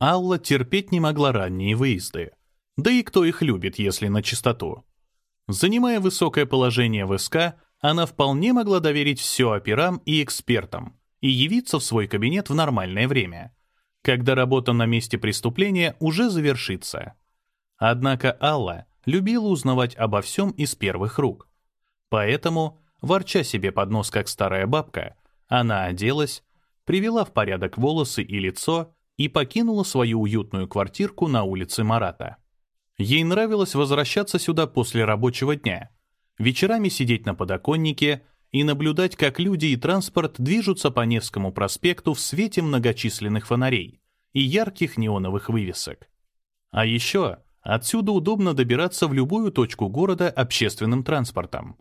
Алла терпеть не могла ранние выезды. Да и кто их любит, если на чистоту? Занимая высокое положение в СК, она вполне могла доверить все операм и экспертам и явиться в свой кабинет в нормальное время, когда работа на месте преступления уже завершится. Однако Алла любила узнавать обо всем из первых рук. Поэтому, ворча себе под нос как старая бабка, она оделась, привела в порядок волосы и лицо и покинула свою уютную квартирку на улице Марата. Ей нравилось возвращаться сюда после рабочего дня, вечерами сидеть на подоконнике и наблюдать, как люди и транспорт движутся по Невскому проспекту в свете многочисленных фонарей и ярких неоновых вывесок. А еще отсюда удобно добираться в любую точку города общественным транспортом.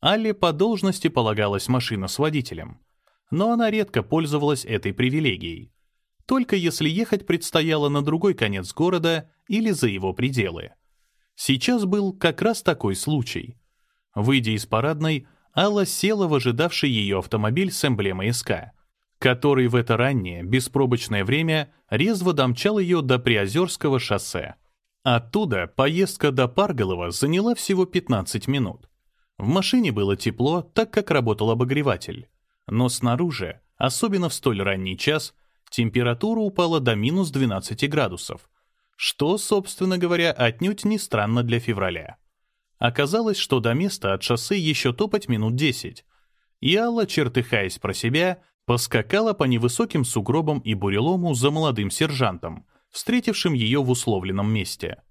Алле по должности полагалась машина с водителем, но она редко пользовалась этой привилегией, только если ехать предстояло на другой конец города или за его пределы. Сейчас был как раз такой случай. Выйдя из парадной, Алла села в ожидавший ее автомобиль с эмблемой СК, который в это раннее, беспробочное время резво домчал ее до Приозерского шоссе. Оттуда поездка до Парголова заняла всего 15 минут. В машине было тепло, так как работал обогреватель. Но снаружи, особенно в столь ранний час, температура упала до минус 12 градусов, что, собственно говоря, отнюдь не странно для февраля. Оказалось, что до места от шоссе еще топать минут десять. И Алла, чертыхаясь про себя, поскакала по невысоким сугробам и бурелому за молодым сержантом, встретившим ее в условленном месте.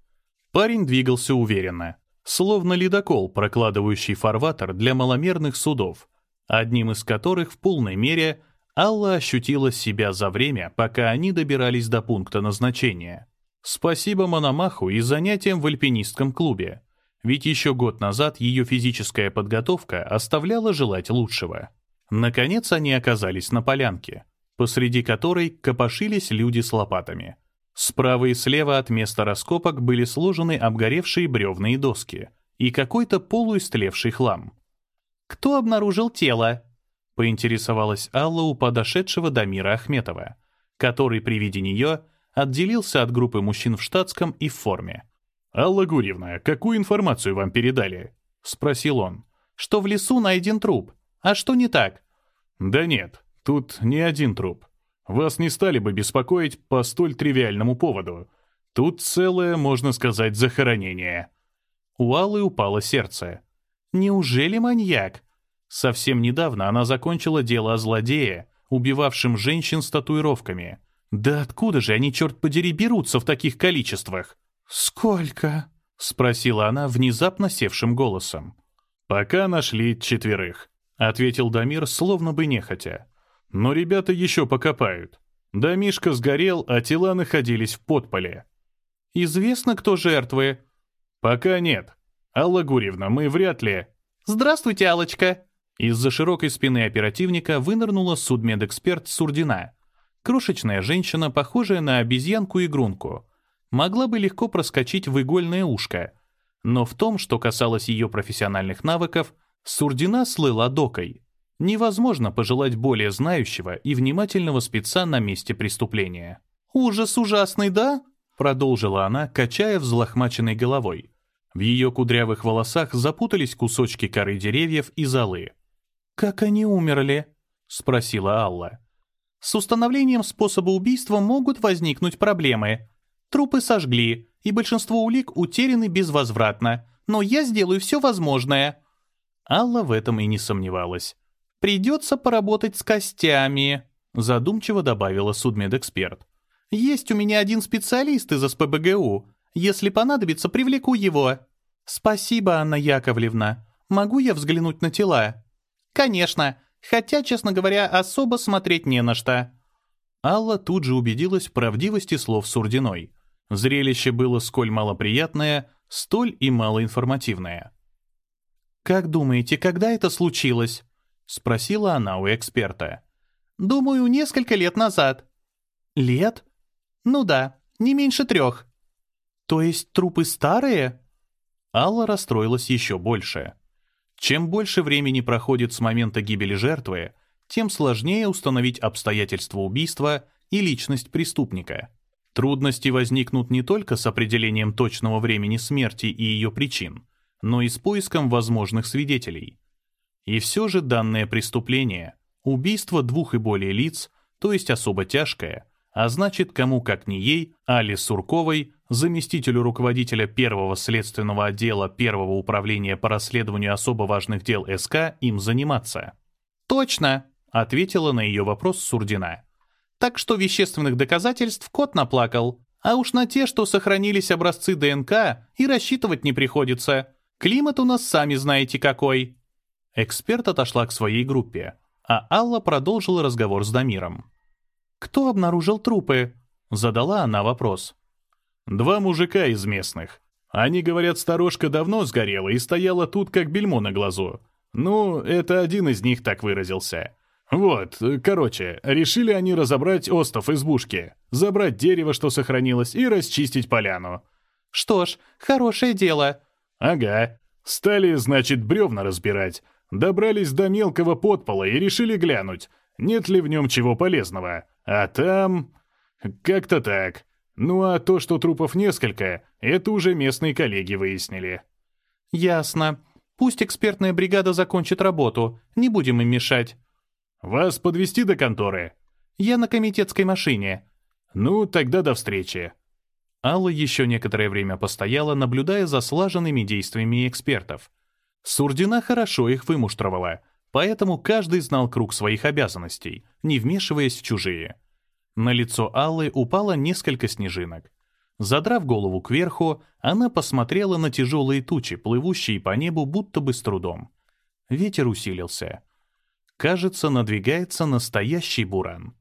Парень двигался уверенно, словно ледокол, прокладывающий фарватер для маломерных судов, одним из которых в полной мере Алла ощутила себя за время, пока они добирались до пункта назначения. Спасибо Мономаху и занятиям в альпинистском клубе — ведь еще год назад ее физическая подготовка оставляла желать лучшего. Наконец они оказались на полянке, посреди которой копошились люди с лопатами. Справа и слева от места раскопок были сложены обгоревшие бревна и доски и какой-то полуистлевший хлам. «Кто обнаружил тело?» — поинтересовалась Алла у подошедшего Дамира Ахметова, который при виде нее отделился от группы мужчин в штатском и в форме. «Алла Гурьевна, какую информацию вам передали?» — спросил он. «Что в лесу найден труп. А что не так?» «Да нет, тут не один труп. Вас не стали бы беспокоить по столь тривиальному поводу. Тут целое, можно сказать, захоронение». У Аллы упало сердце. «Неужели маньяк?» Совсем недавно она закончила дело о злодее, убивавшем женщин с татуировками. Да откуда же они, черт подери, берутся в таких количествах? «Сколько?» — спросила она внезапно севшим голосом. «Пока нашли четверых», — ответил Дамир, словно бы нехотя. «Но ребята еще покопают. Домишка сгорел, а тела находились в подполе». «Известно, кто жертвы?» «Пока нет. Алла Гурьевна, мы вряд ли...» «Здравствуйте, Алочка!» Из-за широкой спины оперативника вынырнула судмедэксперт Сурдина. Крошечная женщина, похожая на обезьянку-игрунку могла бы легко проскочить в игольное ушко, но в том, что касалось ее профессиональных навыков, Сурдина слыла докой. Невозможно пожелать более знающего и внимательного спеца на месте преступления. «Ужас ужасный, да?» — продолжила она, качая взлохмаченной головой. В ее кудрявых волосах запутались кусочки коры деревьев и золы. «Как они умерли?» — спросила Алла. «С установлением способа убийства могут возникнуть проблемы», Трупы сожгли, и большинство улик утеряны безвозвратно, но я сделаю все возможное». Алла в этом и не сомневалась. «Придется поработать с костями», — задумчиво добавила судмедэксперт. «Есть у меня один специалист из СПБГУ. Если понадобится, привлеку его». «Спасибо, Анна Яковлевна. Могу я взглянуть на тела?» «Конечно. Хотя, честно говоря, особо смотреть не на что». Алла тут же убедилась в правдивости слов Сурдиной. Зрелище было сколь малоприятное, столь и малоинформативное. «Как думаете, когда это случилось?» — спросила она у эксперта. «Думаю, несколько лет назад». «Лет?» «Ну да, не меньше трех». «То есть трупы старые?» Алла расстроилась еще больше. Чем больше времени проходит с момента гибели жертвы, тем сложнее установить обстоятельства убийства и личность преступника. Трудности возникнут не только с определением точного времени смерти и ее причин, но и с поиском возможных свидетелей. И все же данное преступление, убийство двух и более лиц, то есть особо тяжкое, а значит, кому как не ей, Али Сурковой, заместителю руководителя первого следственного отдела первого управления по расследованию особо важных дел СК, им заниматься. «Точно», — ответила на ее вопрос Сурдина. «Так что вещественных доказательств кот наплакал. А уж на те, что сохранились образцы ДНК, и рассчитывать не приходится. Климат у нас сами знаете какой». Эксперт отошла к своей группе, а Алла продолжила разговор с Дамиром. «Кто обнаружил трупы?» — задала она вопрос. «Два мужика из местных. Они говорят, сторожка давно сгорела и стояла тут, как бельмо на глазу. Ну, это один из них так выразился. Вот, короче, решили они разобрать остов избушки, забрать дерево, что сохранилось, и расчистить поляну». «Что ж, хорошее дело». «Ага. Стали, значит, бревна разбирать. Добрались до мелкого подпола и решили глянуть, нет ли в нем чего полезного. А там... Как-то так. Ну а то, что трупов несколько, это уже местные коллеги выяснили. Ясно. Пусть экспертная бригада закончит работу, не будем им мешать. Вас подвести до конторы? Я на комитетской машине. Ну, тогда до встречи. Алла еще некоторое время постояла, наблюдая за слаженными действиями экспертов. Сурдина хорошо их вымуштровала — Поэтому каждый знал круг своих обязанностей, не вмешиваясь в чужие. На лицо Аллы упало несколько снежинок. Задрав голову кверху, она посмотрела на тяжелые тучи, плывущие по небу будто бы с трудом. Ветер усилился. Кажется, надвигается настоящий буран.